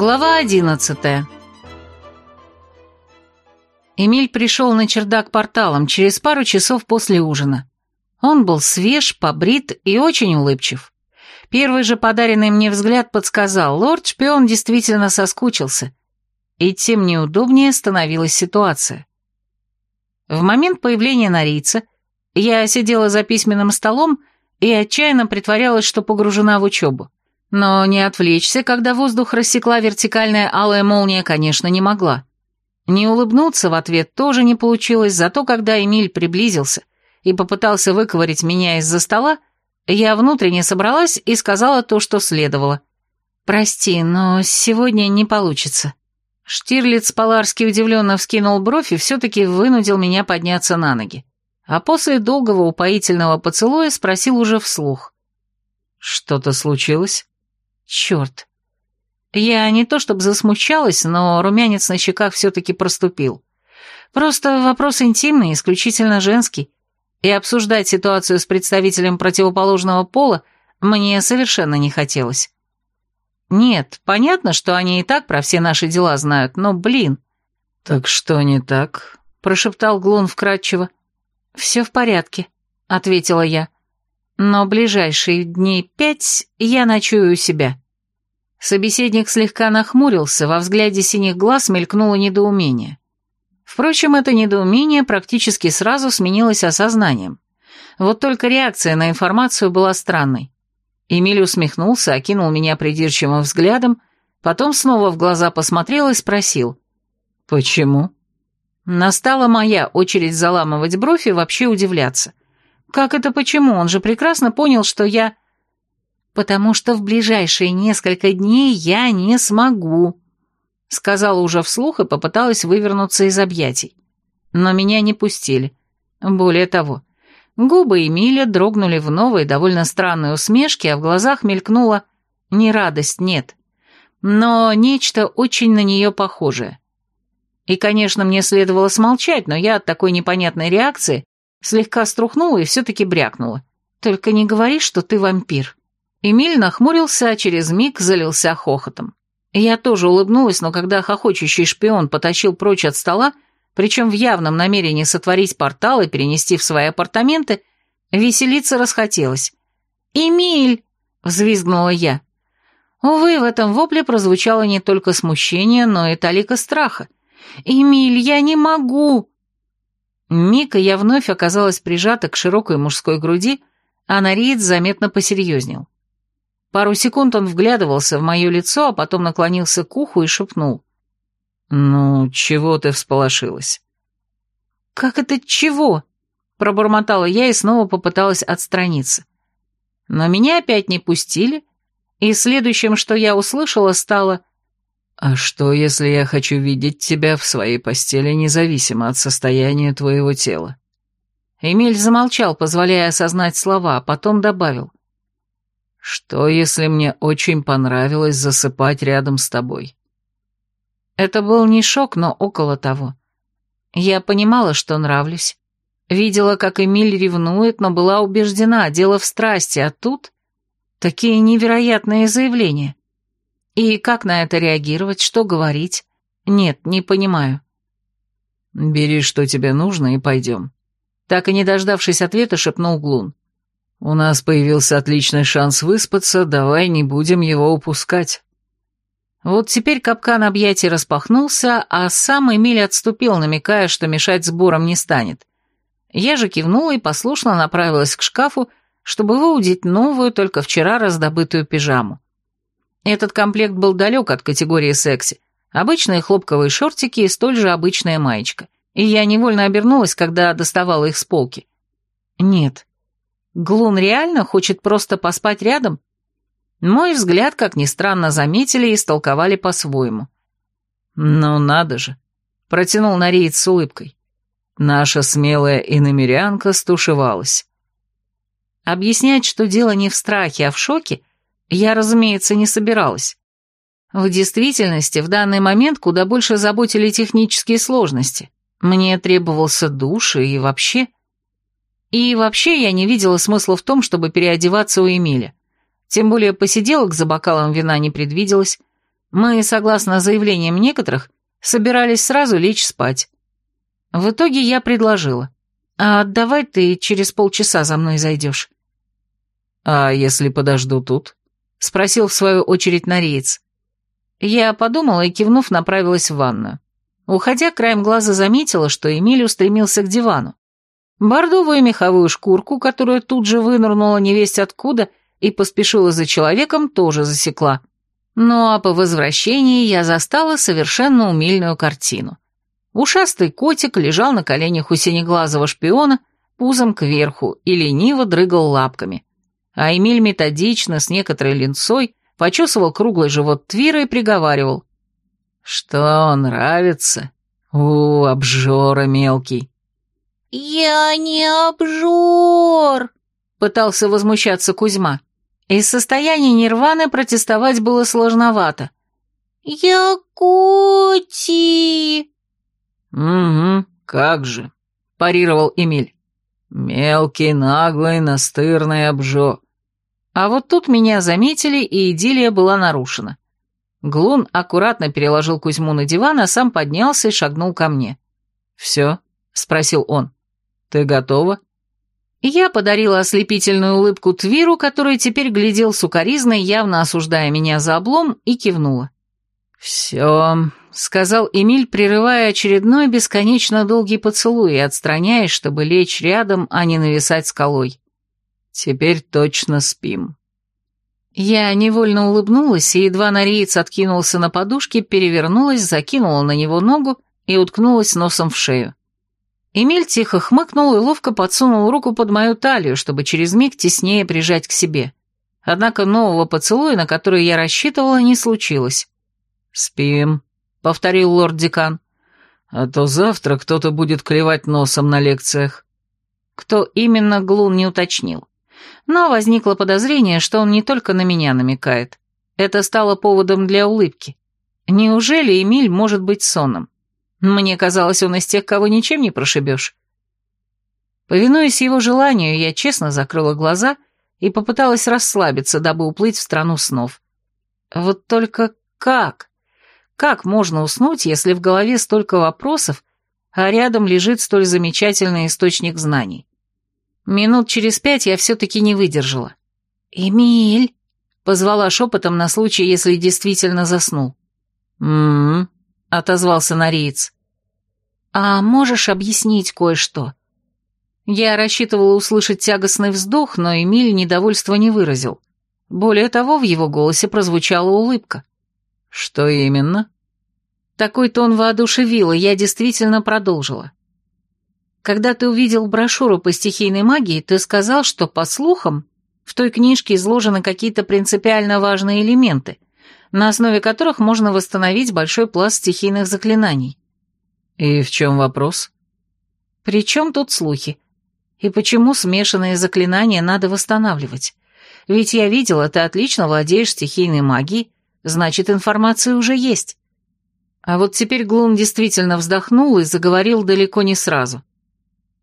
Глава одиннадцатая Эмиль пришел на чердак порталом через пару часов после ужина. Он был свеж, побрит и очень улыбчив. Первый же подаренный мне взгляд подсказал, лорд-шпион действительно соскучился. И тем неудобнее становилась ситуация. В момент появления Норийца я сидела за письменным столом и отчаянно притворялась, что погружена в учебу. Но не отвлечься, когда воздух рассекла вертикальная алая молния, конечно, не могла. Не улыбнуться в ответ тоже не получилось, зато когда Эмиль приблизился и попытался выковырить меня из-за стола, я внутренне собралась и сказала то, что следовало. «Прости, но сегодня не получится». Штирлиц Поларский удивленно вскинул бровь и все-таки вынудил меня подняться на ноги. А после долгого упоительного поцелуя спросил уже вслух. «Что-то случилось?» Черт. Я не то чтобы засмущалась, но румянец на щеках все-таки проступил. Просто вопрос интимный, исключительно женский, и обсуждать ситуацию с представителем противоположного пола мне совершенно не хотелось. Нет, понятно, что они и так про все наши дела знают, но, блин... «Так что не так?» — прошептал Глун вкратчиво. «Все в порядке», — ответила я. «Но ближайшие дней пять я ночую у себя». Собеседник слегка нахмурился, во взгляде синих глаз мелькнуло недоумение. Впрочем, это недоумение практически сразу сменилось осознанием. Вот только реакция на информацию была странной. Эмиль усмехнулся, окинул меня придирчивым взглядом, потом снова в глаза посмотрел и спросил. «Почему?» Настала моя очередь заламывать бровь и вообще удивляться. «Как это почему? Он же прекрасно понял, что я...» потому что в ближайшие несколько дней я не смогу», — сказала уже вслух и попыталась вывернуться из объятий. Но меня не пустили. Более того, губы Эмиля дрогнули в новой, довольно странной усмешке, а в глазах мелькнула не радость, нет, но нечто очень на нее похожее. И, конечно, мне следовало смолчать, но я от такой непонятной реакции слегка струхнула и все-таки брякнула. «Только не говори, что ты вампир». Эмиль нахмурился, а через миг залился хохотом. Я тоже улыбнулась, но когда хохочущий шпион потащил прочь от стола, причем в явном намерении сотворить портал и перенести в свои апартаменты, веселиться расхотелось. «Эмиль!» — взвизгнула я. Увы, в этом вопле прозвучало не только смущение, но и талика страха. «Эмиль, я не могу!» Мика я вновь оказалась прижата к широкой мужской груди, а Нариец заметно посерьезнел. Пару секунд он вглядывался в мое лицо, а потом наклонился к уху и шепнул. «Ну, чего ты всполошилась?» «Как это чего?» — пробормотала я и снова попыталась отстраниться. Но меня опять не пустили, и следующим, что я услышала, стало «А что, если я хочу видеть тебя в своей постели независимо от состояния твоего тела?» Эмиль замолчал, позволяя осознать слова, а потом добавил. Что, если мне очень понравилось засыпать рядом с тобой? Это был не шок, но около того. Я понимала, что нравлюсь. Видела, как Эмиль ревнует, но была убеждена, дело в страсти, а тут такие невероятные заявления. И как на это реагировать, что говорить? Нет, не понимаю. «Бери, что тебе нужно, и пойдем». Так и не дождавшись ответа, шепнул Глун. «У нас появился отличный шанс выспаться, давай не будем его упускать». Вот теперь капкан объятий распахнулся, а сам Эмиль отступил, намекая, что мешать сборам не станет. Я же кивнула и послушно направилась к шкафу, чтобы выудить новую, только вчера раздобытую пижаму. Этот комплект был далек от категории секси. Обычные хлопковые шортики и столь же обычная маечка. И я невольно обернулась, когда доставала их с полки. Нет, Глун реально хочет просто поспать рядом? Мой взгляд, как ни странно, заметили и истолковали по-своему. «Ну надо же!» — протянул Нариец с улыбкой. Наша смелая иномерянка стушевалась. Объяснять, что дело не в страхе, а в шоке, я, разумеется, не собиралась. В действительности, в данный момент куда больше заботили технические сложности. Мне требовался душ и вообще... И вообще я не видела смысла в том, чтобы переодеваться у Эмиля. Тем более посиделок за бокалом вина не предвиделось. Мы, согласно заявлениям некоторых, собирались сразу лечь спать. В итоге я предложила. «А давай ты через полчаса за мной зайдешь». «А если подожду тут?» — спросил в свою очередь Нориец. Я подумала и, кивнув, направилась в ванную. Уходя, краем глаза заметила, что Эмиль устремился к дивану. Бордовую меховую шкурку, которую тут же вынырнула невесть откуда и поспешила за человеком, тоже засекла. Ну а по возвращении я застала совершенно умильную картину. Ушастый котик лежал на коленях у синеглазого шпиона, пузом кверху, и лениво дрыгал лапками. А Эмиль методично, с некоторой линцой, почесывал круглый живот Твира и приговаривал. «Что, нравится? У, обжора мелкий!» «Я не обжор!» — пытался возмущаться Кузьма. Из состояния нирваны протестовать было сложновато. «Я Коти!» «Угу, как же», — парировал Эмиль. «Мелкий, наглый, настырный обжо». А вот тут меня заметили, и идиллия была нарушена. Глун аккуратно переложил Кузьму на диван, а сам поднялся и шагнул ко мне. «Все?» — спросил он. «Ты готова?» Я подарила ослепительную улыбку Твиру, который теперь глядел сукоризной, явно осуждая меня за облом, и кивнула. «Все», — сказал Эмиль, прерывая очередной бесконечно долгий поцелуй и отстраняясь, чтобы лечь рядом, а не нависать скалой. «Теперь точно спим». Я невольно улыбнулась, и едва Нориец откинулся на подушке, перевернулась, закинула на него ногу и уткнулась носом в шею. Эмиль тихо хмыкнул и ловко подсунул руку под мою талию, чтобы через миг теснее прижать к себе. Однако нового поцелуя, на который я рассчитывала, не случилось. «Спим», — повторил лорд-декан. «А то завтра кто-то будет клевать носом на лекциях». Кто именно, Глун не уточнил. Но возникло подозрение, что он не только на меня намекает. Это стало поводом для улыбки. Неужели Эмиль может быть сонным? Мне казалось, он из тех, кого ничем не прошибешь. Повинуясь его желанию, я честно закрыла глаза и попыталась расслабиться, дабы уплыть в страну снов. Вот только как? Как можно уснуть, если в голове столько вопросов, а рядом лежит столь замечательный источник знаний? Минут через пять я все-таки не выдержала. «Эмиль!» — позвала шепотом на случай, если действительно заснул. «М-м-м», отозвался Нориец. «А можешь объяснить кое-что?» Я рассчитывала услышать тягостный вздох, но Эмиль недовольства не выразил. Более того, в его голосе прозвучала улыбка. «Что именно?» Такой тон воодушевил, и я действительно продолжила. «Когда ты увидел брошюру по стихийной магии, ты сказал, что, по слухам, в той книжке изложены какие-то принципиально важные элементы, на основе которых можно восстановить большой пласт стихийных заклинаний». «И в чем вопрос?» «При чем тут слухи? И почему смешанные заклинания надо восстанавливать? Ведь я видела, ты отлично владеешь стихийной магией, Значит, информация уже есть. А вот теперь Глун действительно вздохнул и заговорил далеко не сразу.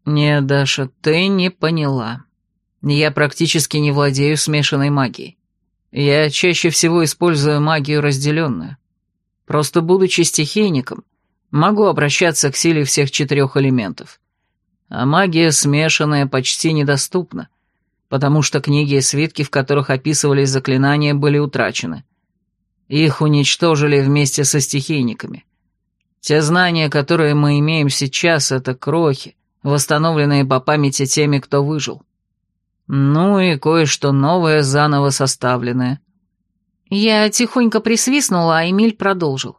«Нет, Даша, ты не поняла. Я практически не владею смешанной магией. Я чаще всего использую магию разделенную. Просто будучи стихийником, могу обращаться к силе всех четырех элементов. А магия смешанная почти недоступна, потому что книги и свитки, в которых описывались заклинания, были утрачены. Их уничтожили вместе со стихийниками. Те знания, которые мы имеем сейчас, это крохи, восстановленные по памяти теми, кто выжил. Ну и кое-что новое, заново составленное. Я тихонько присвистнула, а Эмиль продолжил.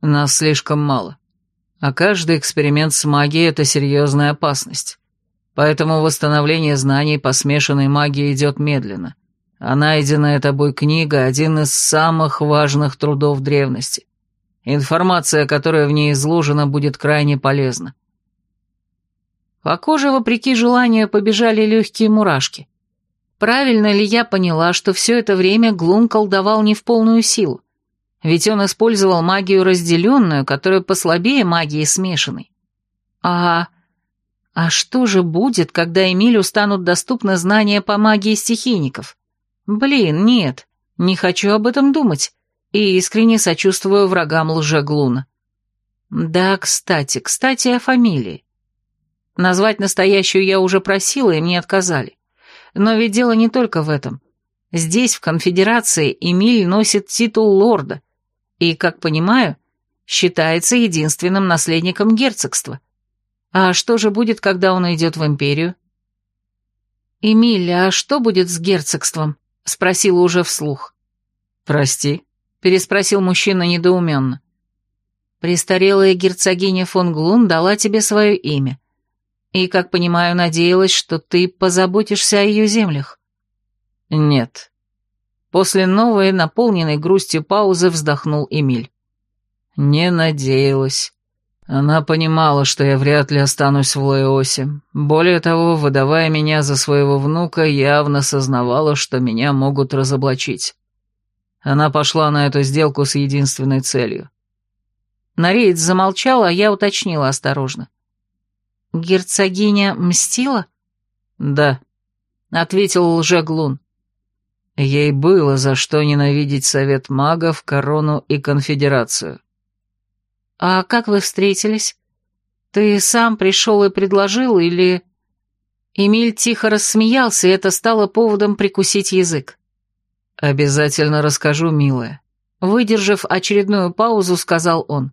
Нас слишком мало. А каждый эксперимент с магией — это серьезная опасность. Поэтому восстановление знаний по смешанной магии идет медленно а найденная тобой книга — один из самых важных трудов древности. Информация, которая в ней изложена, будет крайне полезна. По коже, вопреки желанию, побежали легкие мурашки. Правильно ли я поняла, что все это время Глун колдовал не в полную силу? Ведь он использовал магию разделенную, которая послабее магии смешанной. А... А что же будет, когда Эмилю станут доступны знания по магии стихийников? Блин, нет, не хочу об этом думать. и искренне сочувствую врагам лжеглуна. Да, кстати, кстати о фамилии. Назвать настоящую я уже просила, и мне отказали. Но ведь дело не только в этом. Здесь, в конфедерации, Эмиль носит титул лорда и, как понимаю, считается единственным наследником герцогства. А что же будет, когда он уйдет в империю? «Эмиль, а что будет с герцогством?» — спросила уже вслух. «Прости», — переспросил мужчина недоуменно. «Престарелая герцогиня фон Глун дала тебе свое имя. И, как понимаю, надеялась, что ты позаботишься о ее землях». «Нет». После новой, наполненной грустью паузы вздохнул Эмиль. «Не надеялась. Она понимала, что я вряд ли останусь в Лаосе. Более того, выдавая меня за своего внука, явно сознавала, что меня могут разоблачить. Она пошла на эту сделку с единственной целью. Нареец замолчал, а я уточнила осторожно. «Герцогиня мстила?» «Да», — ответил лжеглун. Ей было за что ненавидеть совет магов, корону и конфедерацию. «А как вы встретились? Ты сам пришел и предложил, или...» Эмиль тихо рассмеялся, и это стало поводом прикусить язык. «Обязательно расскажу, милая». Выдержав очередную паузу, сказал он.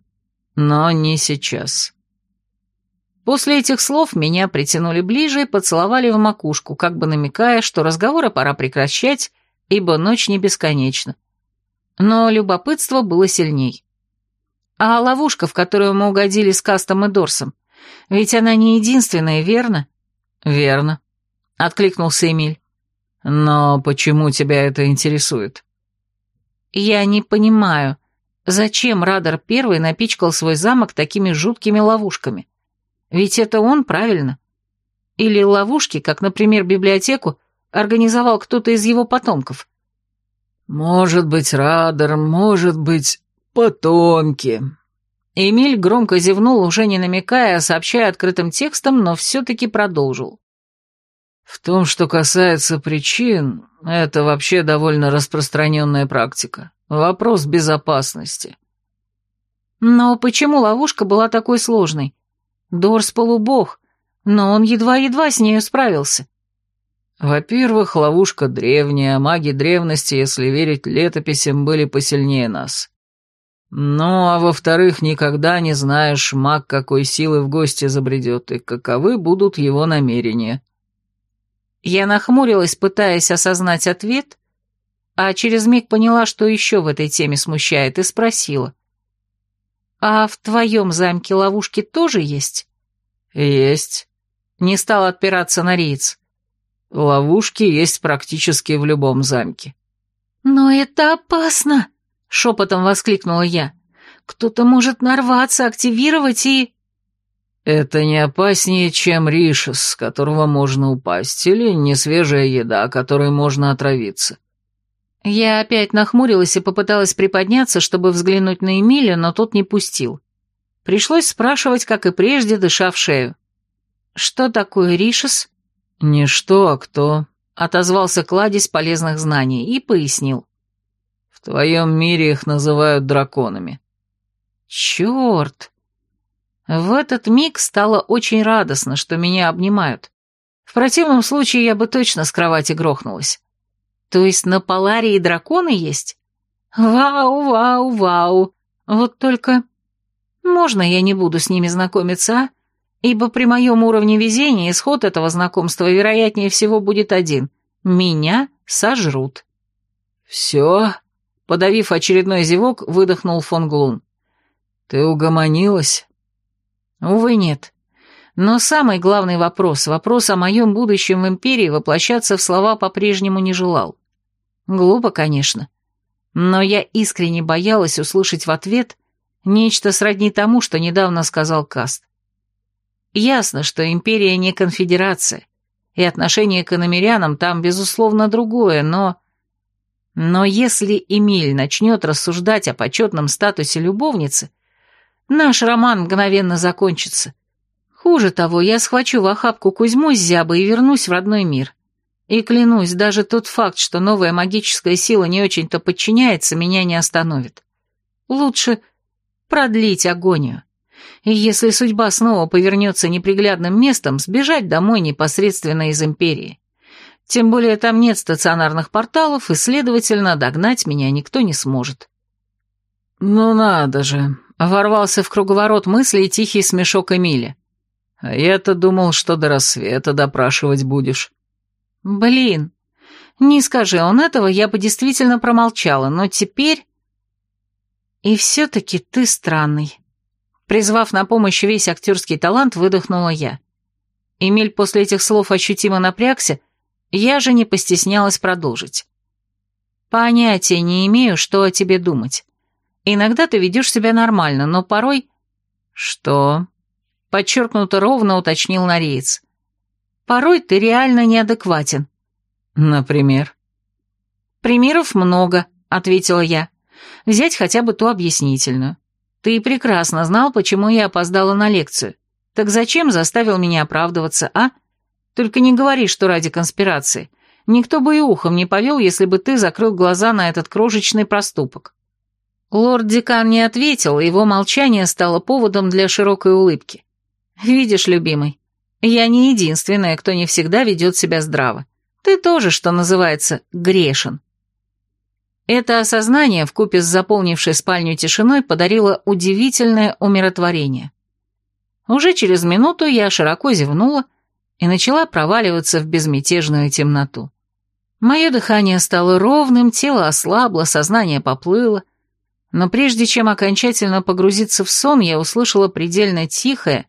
«Но не сейчас». После этих слов меня притянули ближе и поцеловали в макушку, как бы намекая, что разговоры пора прекращать, ибо ночь не бесконечна. Но любопытство было сильней. А ловушка, в которую мы угодили с Кастом и Дорсом, ведь она не единственная, верно? Верно, откликнулся Эмиль. Но почему тебя это интересует? Я не понимаю, зачем Радар Первый напичкал свой замок такими жуткими ловушками? Ведь это он, правильно? Или ловушки, как, например, библиотеку, организовал кто-то из его потомков. «Может быть, Радар, может быть, потомки». Эмиль громко зевнул, уже не намекая, а сообщая открытым текстом, но все-таки продолжил. В том, что касается причин, это вообще довольно распространенная практика. Вопрос безопасности. Но почему ловушка была такой сложной? Дорс полубог, но он едва-едва с нею справился. Во-первых, ловушка древняя, маги древности, если верить летописям, были посильнее нас. Ну, а во-вторых, никогда не знаешь, маг какой силы в гости забредет, и каковы будут его намерения. Я нахмурилась, пытаясь осознать ответ, а через миг поняла, что еще в этой теме смущает, и спросила. «А в твоем замке ловушки тоже есть?» «Есть», — не стал отпираться Нориец. Ловушки есть практически в любом замке. «Но это опасно!» — шепотом воскликнула я. «Кто-то может нарваться, активировать и...» «Это не опаснее, чем ришес, с которого можно упасть, или несвежая еда, которой можно отравиться». Я опять нахмурилась и попыталась приподняться, чтобы взглянуть на Эмиля, но тот не пустил. Пришлось спрашивать, как и прежде, дыша в шею. «Что такое ришес?» «Не что, а кто», — отозвался кладезь полезных знаний и пояснил. «В твоем мире их называют драконами». «Черт!» В этот миг стало очень радостно, что меня обнимают. В противном случае я бы точно с кровати грохнулась. То есть на Поларии драконы есть? Вау, вау, вау. Вот только... Можно я не буду с ними знакомиться, а? ибо при моем уровне везения исход этого знакомства вероятнее всего будет один — меня сожрут. «Все?» — подавив очередной зевок, выдохнул фон Глун. «Ты угомонилась?» «Увы, нет. Но самый главный вопрос, вопрос о моем будущем в Империи воплощаться в слова по-прежнему не желал. Глупо, конечно. Но я искренне боялась услышать в ответ нечто сродни тому, что недавно сказал Каст. Ясно, что империя не конфедерация, и отношение к иномерянам там, безусловно, другое, но... Но если Эмиль начнет рассуждать о почетном статусе любовницы, наш роман мгновенно закончится. Хуже того, я схвачу в охапку Кузьму с зябой и вернусь в родной мир. И клянусь, даже тот факт, что новая магическая сила не очень-то подчиняется, меня не остановит. Лучше продлить агонию. И если судьба снова повернется неприглядным местом, сбежать домой непосредственно из Империи. Тем более там нет стационарных порталов, и, следовательно, догнать меня никто не сможет. «Ну надо же!» — ворвался в круговорот мыслей тихий смешок Эмили. «А я-то думал, что до рассвета допрашивать будешь». «Блин, не скажи он этого, я бы действительно промолчала, но теперь...» «И все-таки ты странный». Призвав на помощь весь актерский талант, выдохнула я. Эмиль после этих слов ощутимо напрягся, я же не постеснялась продолжить. «Понятия не имею, что о тебе думать. Иногда ты ведешь себя нормально, но порой...» «Что?» — подчеркнуто ровно уточнил Нореец. «Порой ты реально неадекватен». «Например?» «Примеров много», — ответила я. «Взять хотя бы ту объяснительную. Ты прекрасно знал, почему я опоздала на лекцию. Так зачем заставил меня оправдываться, а?» Только не говори, что ради конспирации. Никто бы и ухом не повел, если бы ты закрыл глаза на этот крошечный проступок». Лорд-декан не ответил, его молчание стало поводом для широкой улыбки. «Видишь, любимый, я не единственная, кто не всегда ведет себя здраво. Ты тоже, что называется, грешен». Это осознание, вкупе с заполнившей спальню тишиной, подарило удивительное умиротворение. Уже через минуту я широко зевнула, и начала проваливаться в безмятежную темноту. Мое дыхание стало ровным, тело ослабло, сознание поплыло, но прежде чем окончательно погрузиться в сон, я услышала предельно тихое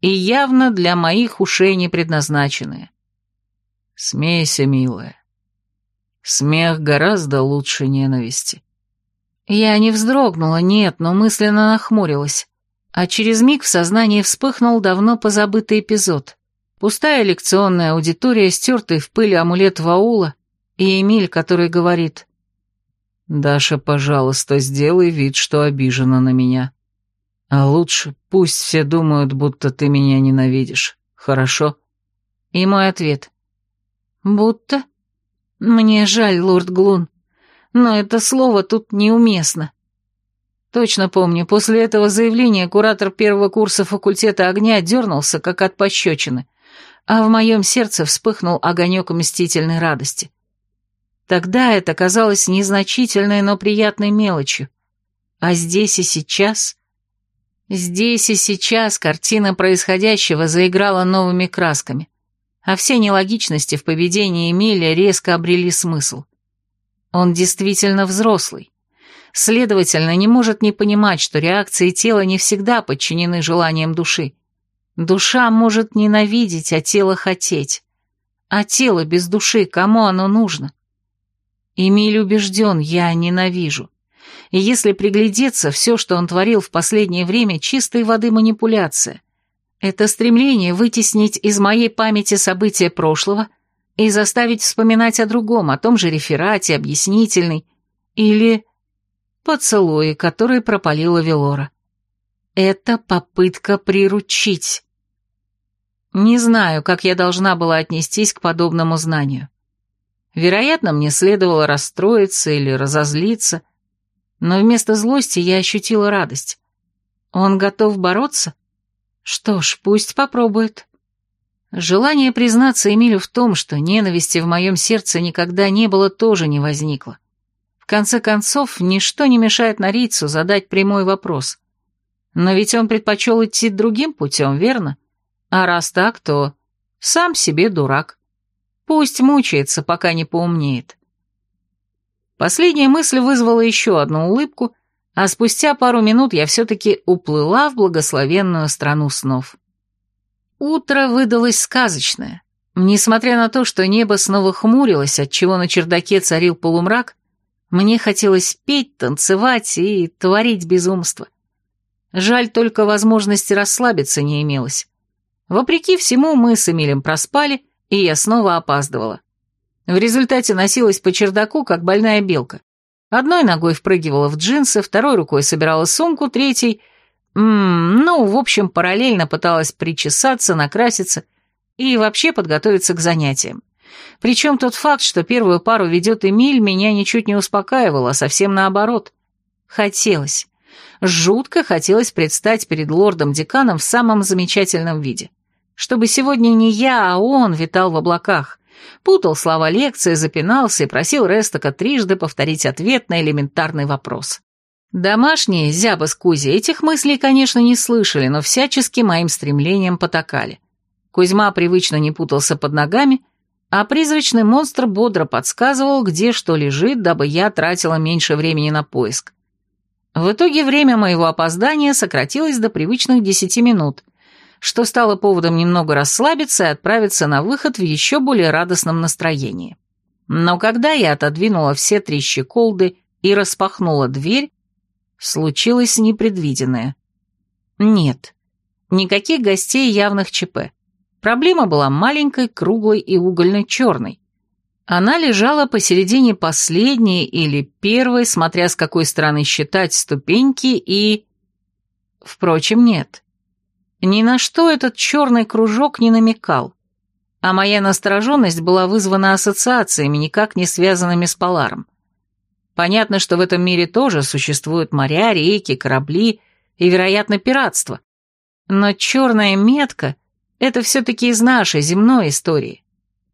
и явно для моих ушей не предназначенное. «Смейся, милая. Смех гораздо лучше ненависти». Я не вздрогнула, нет, но мысленно нахмурилась, а через миг в сознании вспыхнул давно позабытый эпизод. Пустая лекционная аудитория, стертый в пыль амулет Ваула и Эмиль, который говорит «Даша, пожалуйста, сделай вид, что обижена на меня. А лучше пусть все думают, будто ты меня ненавидишь. Хорошо?» И мой ответ «Будто? Мне жаль, лорд Глун, но это слово тут неуместно». Точно помню, после этого заявления куратор первого курса факультета огня дернулся, как от пощечины, а в моем сердце вспыхнул огонек мстительной радости. Тогда это казалось незначительной, но приятной мелочью. А здесь и сейчас... Здесь и сейчас картина происходящего заиграла новыми красками, а все нелогичности в поведении Эмиля резко обрели смысл. Он действительно взрослый. Следовательно, не может не понимать, что реакции тела не всегда подчинены желаниям души. Душа может ненавидеть, а тело хотеть. А тело без души, кому оно нужно? Эмиль убежден, я ненавижу. И если приглядеться, все, что он творил в последнее время, чистой воды манипуляция. Это стремление вытеснить из моей памяти события прошлого и заставить вспоминать о другом, о том же реферате, объяснительный, или поцелуи, которые пропалила Велора. Это попытка приручить. Не знаю, как я должна была отнестись к подобному знанию. Вероятно, мне следовало расстроиться или разозлиться, но вместо злости я ощутила радость. Он готов бороться? Что ж, пусть попробует. Желание признаться Эмилю в том, что ненависти в моем сердце никогда не было, тоже не возникло. В конце концов, ничто не мешает Нарийцу задать прямой вопрос. Но ведь он предпочел идти другим путем, верно? А раз так, то сам себе дурак. Пусть мучается, пока не поумнеет. Последняя мысль вызвала еще одну улыбку, а спустя пару минут я все-таки уплыла в благословенную страну снов. Утро выдалось сказочное. Несмотря на то, что небо снова хмурилось, отчего на чердаке царил полумрак, мне хотелось петь, танцевать и творить безумство. Жаль, только возможности расслабиться не имелось. Вопреки всему, мы с Эмилем проспали, и я снова опаздывала. В результате носилась по чердаку, как больная белка. Одной ногой впрыгивала в джинсы, второй рукой собирала сумку, третьей... М -м, ну, в общем, параллельно пыталась причесаться, накраситься и вообще подготовиться к занятиям. Причем тот факт, что первую пару ведет Эмиль, меня ничуть не успокаивал, а совсем наоборот. Хотелось. Жутко хотелось предстать перед лордом-деканом в самом замечательном виде. Чтобы сегодня не я, а он витал в облаках. Путал слова лекции, запинался и просил Рестака трижды повторить ответ на элементарный вопрос. Домашние, Зяба с Кузей, этих мыслей, конечно, не слышали, но всячески моим стремлением потакали. Кузьма привычно не путался под ногами, а призрачный монстр бодро подсказывал, где что лежит, дабы я тратила меньше времени на поиск. В итоге время моего опоздания сократилось до привычных десяти минут, что стало поводом немного расслабиться и отправиться на выход в еще более радостном настроении. Но когда я отодвинула все три щеколды и распахнула дверь, случилось непредвиденное. Нет, никаких гостей явных ЧП. Проблема была маленькой, круглой и угольно-черной. Она лежала посередине последней или первой, смотря с какой стороны считать, ступеньки и... Впрочем, нет. Ни на что этот черный кружок не намекал, а моя настороженность была вызвана ассоциациями, никак не связанными с Поларом. Понятно, что в этом мире тоже существуют моря, реки, корабли и, вероятно, пиратство. Но черная метка — это все-таки из нашей земной истории.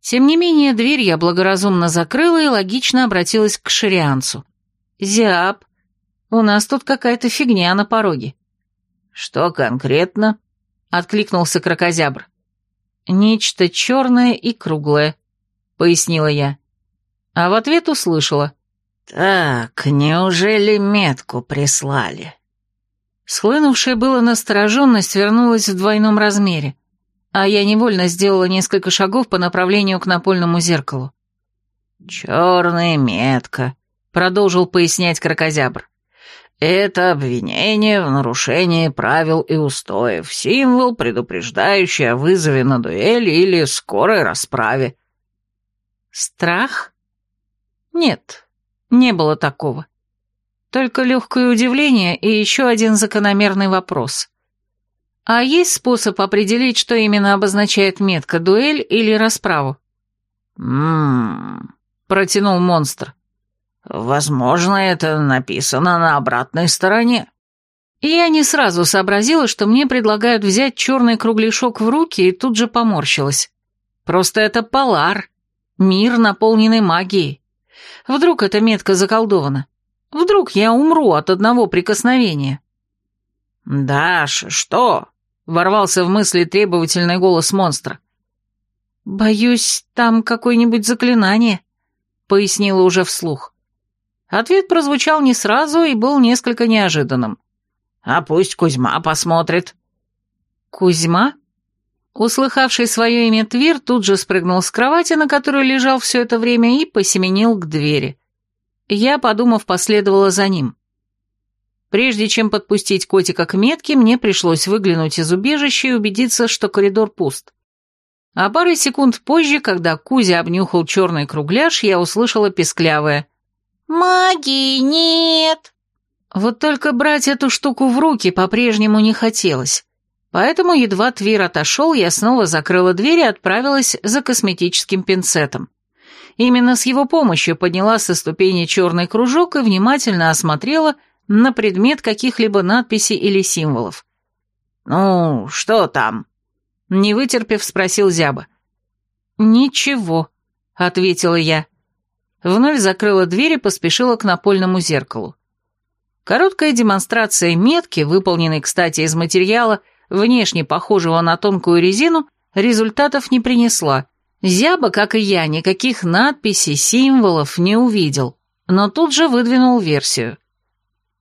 Тем не менее, дверь я благоразумно закрыла и логично обратилась к шарианцу. «Зяб, у нас тут какая-то фигня на пороге». «Что конкретно?» — откликнулся крокозябр. «Нечто черное и круглое», — пояснила я. А в ответ услышала. «Так, неужели метку прислали?» Схлынувшая была настороженность вернулась в двойном размере, а я невольно сделала несколько шагов по направлению к напольному зеркалу. «Черная метка», — продолжил пояснять крокозябр. «Это обвинение в нарушении правил и устоев, символ, предупреждающий о вызове на дуэль или скорой расправе». «Страх? Нет, не было такого. Только легкое удивление и еще один закономерный вопрос. А есть способ определить, что именно обозначает метка, дуэль или расправу? «М-м-м», протянул монстр. «Возможно, это написано на обратной стороне». Я не сразу сообразила, что мне предлагают взять черный кругляшок в руки, и тут же поморщилась. Просто это полар. Мир, наполненный магией. Вдруг эта метка заколдована? Вдруг я умру от одного прикосновения? «Даша, что?» — ворвался в мысли требовательный голос монстра. «Боюсь, там какое-нибудь заклинание», — пояснила уже вслух. Ответ прозвучал не сразу и был несколько неожиданным. «А пусть Кузьма посмотрит». «Кузьма?» Услыхавший свое имя Твир тут же спрыгнул с кровати, на которой лежал все это время, и посеменил к двери. Я, подумав, последовала за ним. Прежде чем подпустить котика к метке, мне пришлось выглянуть из убежища и убедиться, что коридор пуст. А пары секунд позже, когда Кузя обнюхал черный кругляш, я услышала песклявое «Магии нет!» Вот только брать эту штуку в руки по-прежнему не хотелось. Поэтому едва Твир отошел, я снова закрыла дверь и отправилась за косметическим пинцетом. Именно с его помощью подняла со ступени черный кружок и внимательно осмотрела на предмет каких-либо надписей или символов. «Ну, что там?» Не вытерпев, спросил Зяба. «Ничего», — ответила я. Вновь закрыла дверь и поспешила к напольному зеркалу. Короткая демонстрация метки, выполненной, кстати, из материала, — внешне похожего на тонкую резину, результатов не принесла. Зяба, как и я, никаких надписей, символов не увидел, но тут же выдвинул версию.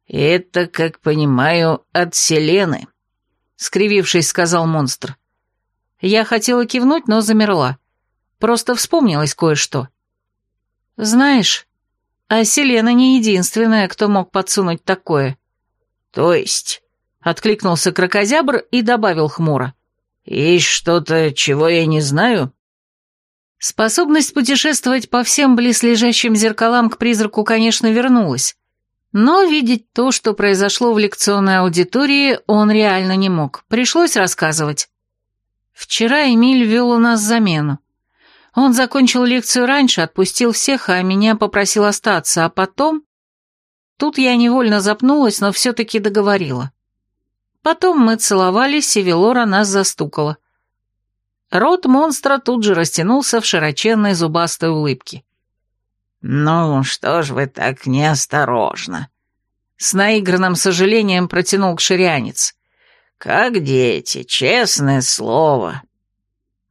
«Это, как понимаю, от Селены», — скривившись, сказал монстр. Я хотела кивнуть, но замерла. Просто вспомнилось кое-что. «Знаешь, а Селена не единственная, кто мог подсунуть такое». «То есть?» Откликнулся крокозябр и добавил хмуро. «Есть что-то, чего я не знаю?» Способность путешествовать по всем близлежащим зеркалам к призраку, конечно, вернулась. Но видеть то, что произошло в лекционной аудитории, он реально не мог. Пришлось рассказывать. Вчера Эмиль вел у нас замену. Он закончил лекцию раньше, отпустил всех, а меня попросил остаться, а потом... Тут я невольно запнулась, но все-таки договорила. Потом мы целовались, и Велора нас застукала. Рот монстра тут же растянулся в широченной зубастой улыбке. «Ну, что ж вы так неосторожно?» С наигранным сожалением протянул кширянец. «Как дети, честное слово».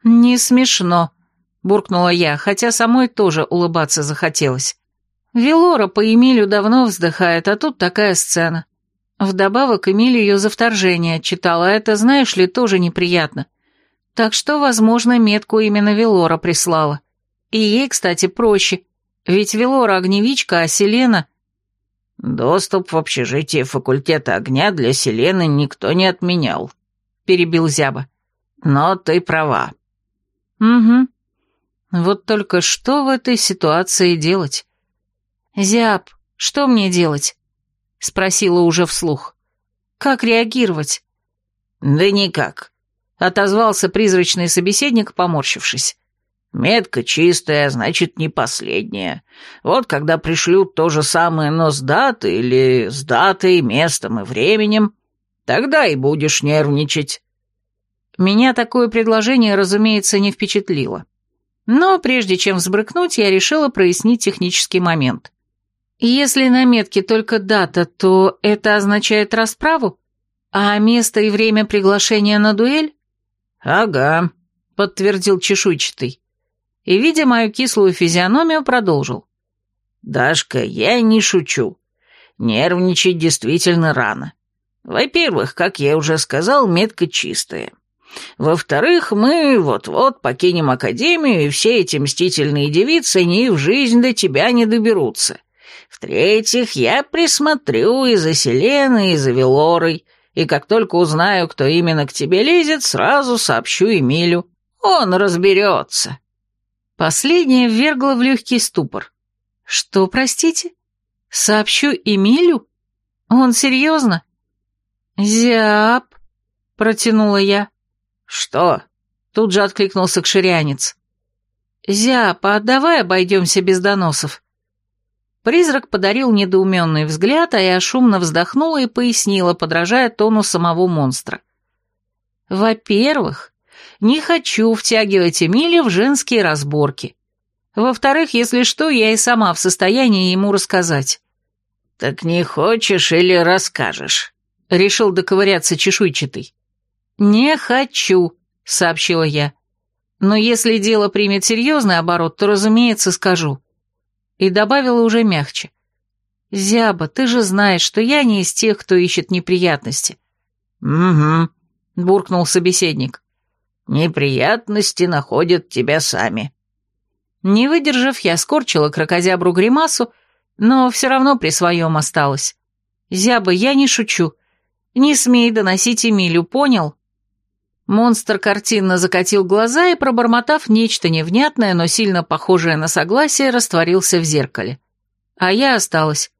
«Не смешно», — буркнула я, хотя самой тоже улыбаться захотелось. Велора по Эмилю давно вздыхает, а тут такая сцена. Вдобавок Эмиль ее за вторжение отчитала, а это, знаешь ли, тоже неприятно. Так что, возможно, метку именно Велора прислала. И ей, кстати, проще, ведь Велора огневичка, а Селена... «Доступ в общежитие факультета огня для Селены никто не отменял», — перебил Зяба. «Но ты права». «Угу. Вот только что в этой ситуации делать?» «Зяб, что мне делать?» — спросила уже вслух. «Как реагировать?» «Да никак отозвался призрачный собеседник, поморщившись. «Метка чистая, значит, не последняя. Вот когда пришлют то же самое, но с датой или с датой, местом и временем, тогда и будешь нервничать». Меня такое предложение, разумеется, не впечатлило. Но прежде чем взбрыкнуть, я решила прояснить технический момент. Если на метке только дата, то это означает расправу? А место и время приглашения на дуэль? «Ага», — подтвердил чешуйчатый. И, видя мою кислую физиономию, продолжил. «Дашка, я не шучу. Нервничать действительно рано. Во-первых, как я уже сказал, метка чистая. Во-вторых, мы вот-вот покинем Академию, и все эти мстительные девицы ни в жизнь до тебя не доберутся. В-третьих, я присмотрю и за Селеной, и за Велорой, и как только узнаю, кто именно к тебе лезет, сразу сообщу Эмилю. Он разберется». Последнее ввергло в легкий ступор. «Что, простите? Сообщу Эмилю? Он серьезно?» «Зяб», — протянула я. «Что?» — тут же откликнулся кширянец. «Зяб, а давай обойдемся без доносов. Призрак подарил недоуменный взгляд, а я шумно вздохнула и пояснила, подражая тону самого монстра. «Во-первых, не хочу втягивать Эмили в женские разборки. Во-вторых, если что, я и сама в состоянии ему рассказать». «Так не хочешь или расскажешь?» — решил доковыряться чешуйчатый. «Не хочу», — сообщила я. «Но если дело примет серьезный оборот, то, разумеется, скажу» и добавила уже мягче. «Зяба, ты же знаешь, что я не из тех, кто ищет неприятности». «Угу», — буркнул собеседник. «Неприятности находят тебя сами». Не выдержав, я скорчила крокозябру гримасу, но все равно при своем осталось. «Зяба, я не шучу. Не смей доносить Эмилю, понял?» Монстр картинно закатил глаза и, пробормотав нечто невнятное, но сильно похожее на согласие, растворился в зеркале. А я осталась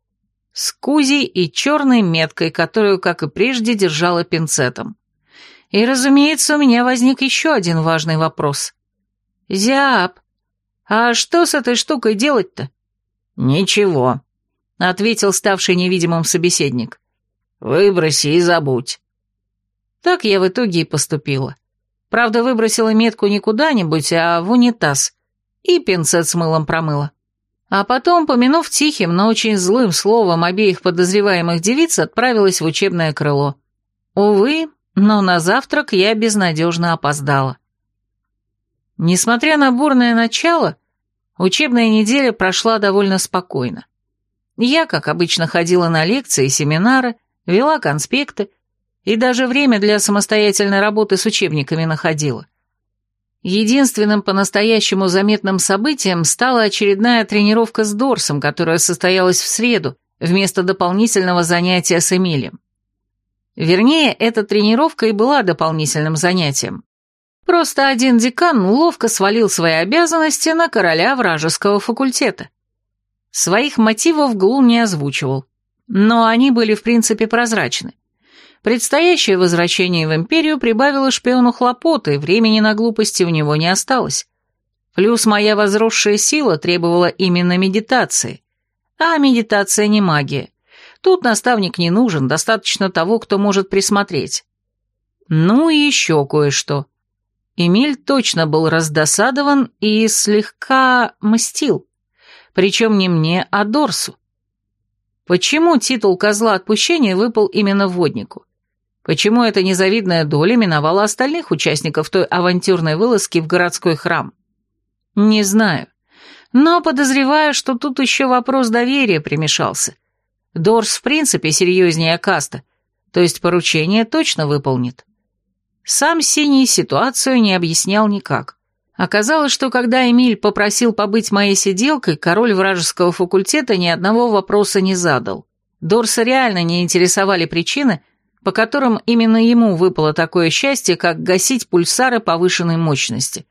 с Кузей и черной меткой, которую, как и прежде, держала пинцетом. И, разумеется, у меня возник еще один важный вопрос. «Зяб, а что с этой штукой делать-то?» «Ничего», — ответил ставший невидимым собеседник. «Выброси и забудь. Так я в итоге и поступила. Правда, выбросила метку не куда-нибудь, а в унитаз. И пинцет с мылом промыла. А потом, помянув тихим, но очень злым словом обеих подозреваемых девиц, отправилась в учебное крыло. Увы, но на завтрак я безнадежно опоздала. Несмотря на бурное начало, учебная неделя прошла довольно спокойно. Я, как обычно, ходила на лекции семинары, вела конспекты, и даже время для самостоятельной работы с учебниками находила. Единственным по-настоящему заметным событием стала очередная тренировка с Дорсом, которая состоялась в среду, вместо дополнительного занятия с Эмилием. Вернее, эта тренировка и была дополнительным занятием. Просто один декан ловко свалил свои обязанности на короля вражеского факультета. Своих мотивов Глул не озвучивал, но они были в принципе прозрачны. Предстоящее возвращение в Империю прибавило шпиону хлопоты, времени на глупости у него не осталось. Плюс моя возросшая сила требовала именно медитации. А медитация не магия. Тут наставник не нужен, достаточно того, кто может присмотреть. Ну и еще кое-что. Эмиль точно был раздосадован и слегка мстил. Причем не мне, а Дорсу. Почему титул козла отпущения выпал именно воднику? Почему эта незавидная доля миновала остальных участников той авантюрной вылазки в городской храм? Не знаю. Но подозреваю, что тут еще вопрос доверия примешался. Дорс в принципе серьезнее Каста, то есть поручение точно выполнит. Сам Синий ситуацию не объяснял никак. Оказалось, что когда Эмиль попросил побыть моей сиделкой, король вражеского факультета ни одного вопроса не задал. Дорса реально не интересовали причины, по которым именно ему выпало такое счастье, как гасить пульсары повышенной мощности.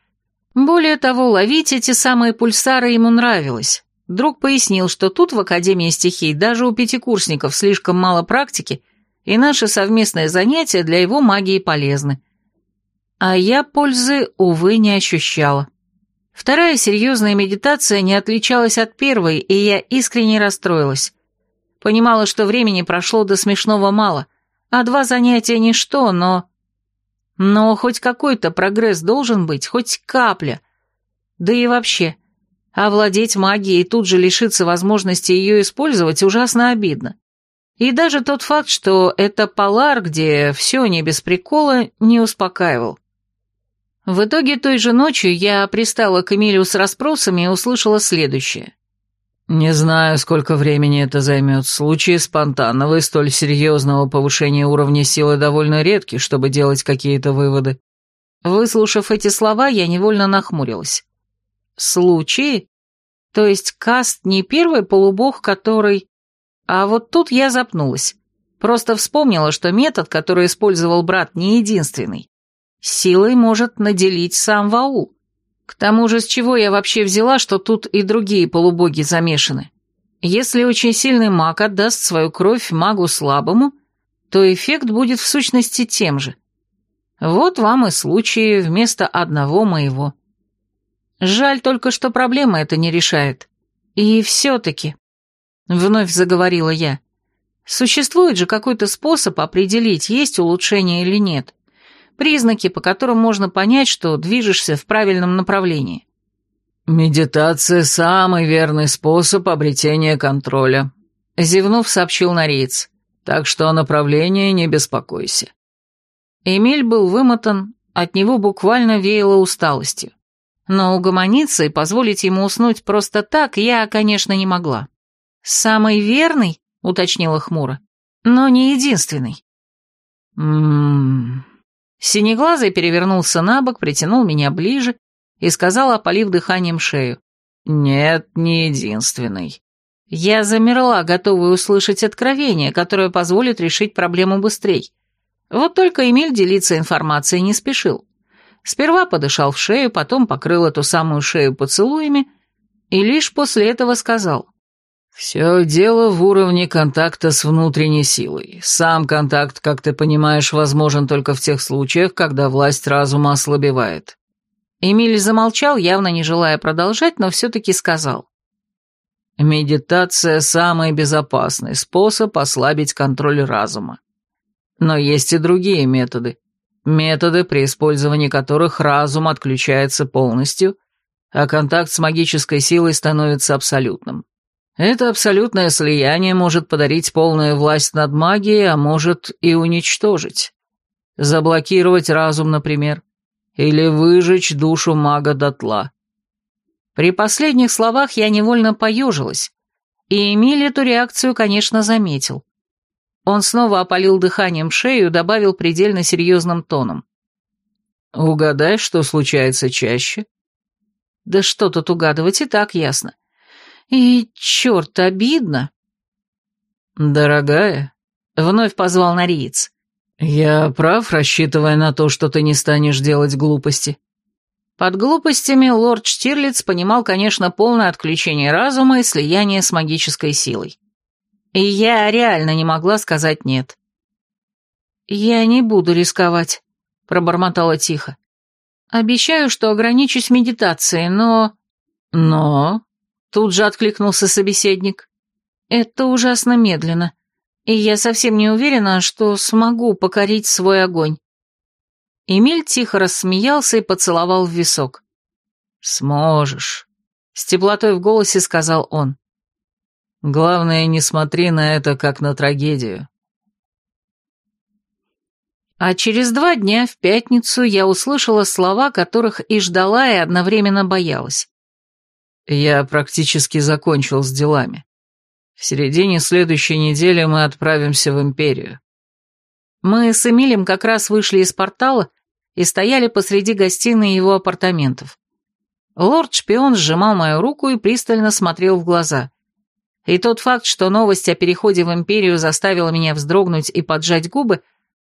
Более того, ловить эти самые пульсары ему нравилось. Друг пояснил, что тут в Академии стихий даже у пятикурсников слишком мало практики, и наши совместные занятия для его магии полезны. А я пользы, увы, не ощущала. Вторая серьезная медитация не отличалась от первой, и я искренне расстроилась. Понимала, что времени прошло до смешного мало, а два занятия ничто, но... Но хоть какой-то прогресс должен быть, хоть капля. Да и вообще, овладеть магией и тут же лишиться возможности ее использовать ужасно обидно. И даже тот факт, что это Полар, где все не без прикола, не успокаивал. В итоге той же ночью я пристала к Эмилию с расспросами и услышала следующее. «Не знаю, сколько времени это займет. Случаи спонтанного и столь серьезного повышения уровня силы довольно редки, чтобы делать какие-то выводы». Выслушав эти слова, я невольно нахмурилась. «Случаи? То есть Каст не первый полубог, который...» А вот тут я запнулась. Просто вспомнила, что метод, который использовал брат, не единственный. Силой может наделить сам Ваул. К тому же, с чего я вообще взяла, что тут и другие полубоги замешаны? Если очень сильный маг отдаст свою кровь магу слабому, то эффект будет в сущности тем же. Вот вам и случаи вместо одного моего. Жаль только, что проблема это не решает. И все-таки... Вновь заговорила я. Существует же какой-то способ определить, есть улучшение или нет. Признаки, по которым можно понять, что движешься в правильном направлении. «Медитация – самый верный способ обретения контроля», – зевнув, сообщил Нориец. «Так что о направлении не беспокойся». Эмиль был вымотан, от него буквально веяло усталостью. Но угомониться и позволить ему уснуть просто так я, конечно, не могла. «Самый верный?» — уточнила хмуро. «Но не единственный». «Ммм...» Синеглазый перевернулся на бок, притянул меня ближе и сказал, опалив дыханием шею. «Нет, не единственный». Я замерла, готовая услышать откровение, которое позволит решить проблему быстрей. Вот только Эмиль делиться информацией не спешил. Сперва подышал в шею, потом покрыл эту самую шею поцелуями и лишь после этого сказал. «Все дело в уровне контакта с внутренней силой. Сам контакт, как ты понимаешь, возможен только в тех случаях, когда власть разума ослабевает». Эмиль замолчал, явно не желая продолжать, но все-таки сказал. «Медитация – самый безопасный способ ослабить контроль разума. Но есть и другие методы. Методы, при использовании которых разум отключается полностью, а контакт с магической силой становится абсолютным. Это абсолютное слияние может подарить полную власть над магией, а может и уничтожить. Заблокировать разум, например. Или выжечь душу мага дотла. При последних словах я невольно поежилась, и Эмиль эту реакцию, конечно, заметил. Он снова опалил дыханием шею и добавил предельно серьезным тоном. «Угадай, что случается чаще?» «Да что тут угадывать, и так ясно. И, черт, обидно. «Дорогая», — вновь позвал Нориец, — «я прав, рассчитывая на то, что ты не станешь делать глупости». Под глупостями лорд Штирлиц понимал, конечно, полное отключение разума и слияние с магической силой. И я реально не могла сказать «нет». «Я не буду рисковать», — пробормотала тихо. Обещаю, что ограничусь медитацией, но... Но... Тут же откликнулся собеседник. Это ужасно медленно, и я совсем не уверена, что смогу покорить свой огонь. Эмиль тихо рассмеялся и поцеловал в висок. «Сможешь», — с теплотой в голосе сказал он. «Главное, не смотри на это как на трагедию». А через два дня, в пятницу, я услышала слова, которых и ждала, и одновременно боялась. «Я практически закончил с делами. В середине следующей недели мы отправимся в Империю. Мы с Эмилем как раз вышли из портала и стояли посреди гостиной его апартаментов. Лорд-шпион сжимал мою руку и пристально смотрел в глаза. И тот факт, что новость о переходе в Империю заставила меня вздрогнуть и поджать губы,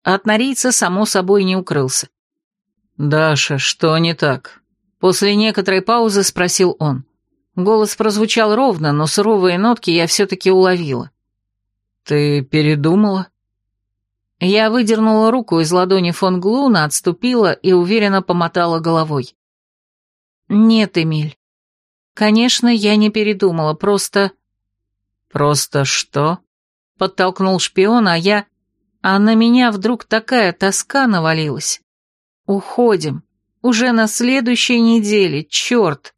от норийца, само собой, не укрылся. «Даша, что не так?» После некоторой паузы спросил он. Голос прозвучал ровно, но суровые нотки я все-таки уловила. «Ты передумала?» Я выдернула руку из ладони фон Глуна, отступила и уверенно помотала головой. «Нет, Эмиль. Конечно, я не передумала, просто...» «Просто что?» — подтолкнул шпион, а я... А на меня вдруг такая тоска навалилась. «Уходим. Уже на следующей неделе, черт!»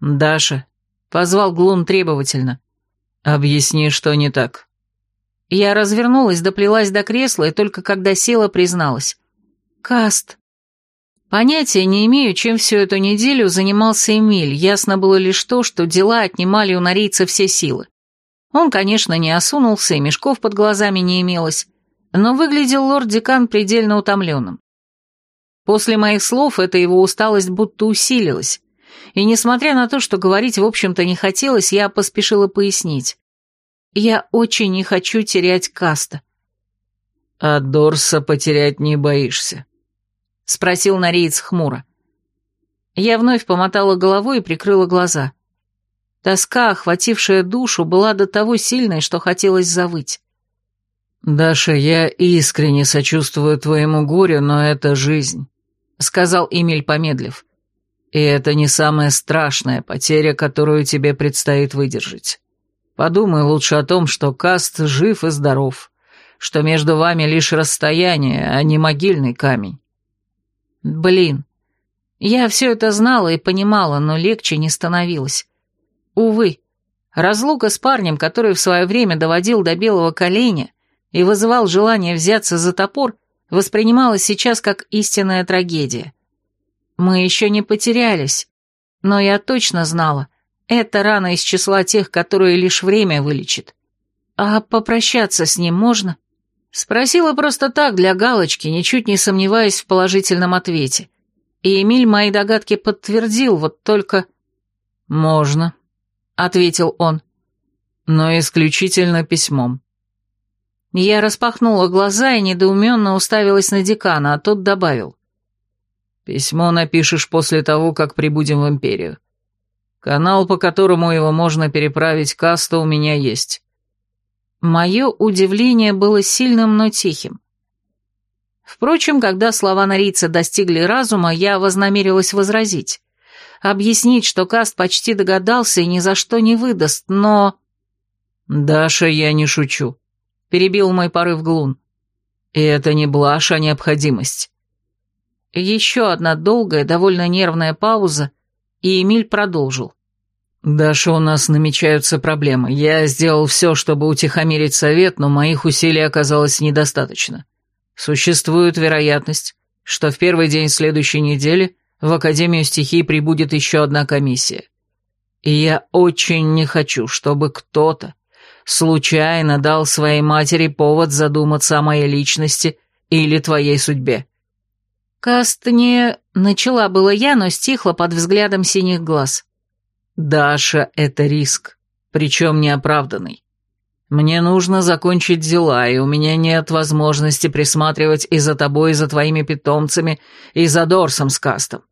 «Даша», — позвал Глун требовательно, — «объясни, что не так». Я развернулась, доплелась до кресла и только когда села, призналась. «Каст». Понятия не имею, чем всю эту неделю занимался Эмиль, ясно было лишь то, что дела отнимали у норийца все силы. Он, конечно, не осунулся, и мешков под глазами не имелось, но выглядел лорд-декан предельно утомленным. После моих слов эта его усталость будто усилилась, и, несмотря на то, что говорить, в общем-то, не хотелось, я поспешила пояснить. Я очень не хочу терять Каста. «А Дорса потерять не боишься?» — спросил Нориец хмуро. Я вновь помотала головой и прикрыла глаза. Тоска, охватившая душу, была до того сильной, что хотелось завыть. «Даша, я искренне сочувствую твоему горю, но это жизнь», — сказал Эмиль, помедлив. «И это не самая страшная потеря, которую тебе предстоит выдержать. Подумай лучше о том, что Каст жив и здоров, что между вами лишь расстояние, а не могильный камень. Блин, я все это знала и понимала, но легче не становилось. Увы, разлука с парнем, который в свое время доводил до белого коленя и вызывал желание взяться за топор, воспринималась сейчас как истинная трагедия. Мы еще не потерялись, но я точно знала, это рана из числа тех, которые лишь время вылечит. А попрощаться с ним можно? Спросила просто так, для галочки, ничуть не сомневаясь в положительном ответе. И Эмиль мои догадки подтвердил, вот только... «Можно», — ответил он, — «но исключительно письмом». Я распахнула глаза и недоуменно уставилась на декана, а тот добавил. «Письмо напишешь после того, как прибудем в Империю. Канал, по которому его можно переправить каста, у меня есть». Мое удивление было сильным, но тихим. Впрочем, когда слова Норица достигли разума, я вознамерилась возразить. Объяснить, что Каст почти догадался и ни за что не выдаст, но... «Даша, я не шучу», — перебил мой порыв Глун. «И это не блажь, а необходимость». Еще одна долгая, довольно нервная пауза, и Эмиль продолжил. «Даша, у нас намечаются проблемы. Я сделал все, чтобы утихомирить совет, но моих усилий оказалось недостаточно. Существует вероятность, что в первый день следующей недели в Академию стихий прибудет еще одна комиссия. И я очень не хочу, чтобы кто-то случайно дал своей матери повод задуматься о моей личности или твоей судьбе. Каст не... Начала было я, но стихла под взглядом синих глаз. «Даша — это риск, причем неоправданный. Мне нужно закончить дела, и у меня нет возможности присматривать и за тобой, и за твоими питомцами, и за Дорсом с Кастом.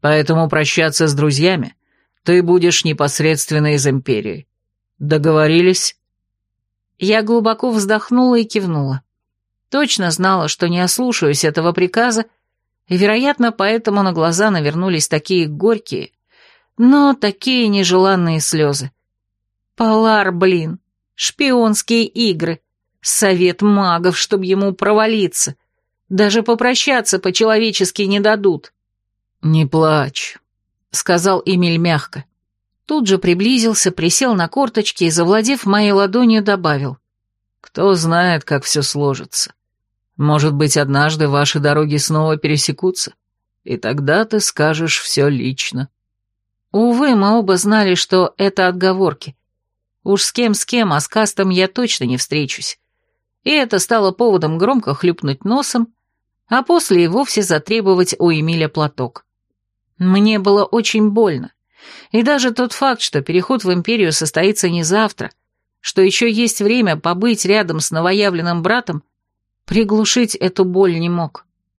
Поэтому прощаться с друзьями ты будешь непосредственно из Империи. Договорились?» Я глубоко вздохнула и кивнула. Точно знала, что не ослушаюсь этого приказа, И, вероятно, поэтому на глаза навернулись такие горькие, но такие нежеланные слезы. Полар, блин, шпионские игры, совет магов, чтобы ему провалиться. Даже попрощаться по-человечески не дадут. «Не плачь», — сказал Эмиль мягко. Тут же приблизился, присел на корточки и, завладев моей ладонью, добавил. «Кто знает, как все сложится. Может быть, однажды ваши дороги снова пересекутся, и тогда ты скажешь все лично». Увы, мы оба знали, что это отговорки. Уж с кем с кем, а с Кастом я точно не встречусь. И это стало поводом громко хлюпнуть носом, а после и вовсе затребовать у Эмиля платок. Мне было очень больно. И даже тот факт, что переход в Империю состоится не завтра, что еще есть время побыть рядом с новоявленным братом, приглушить эту боль не мог.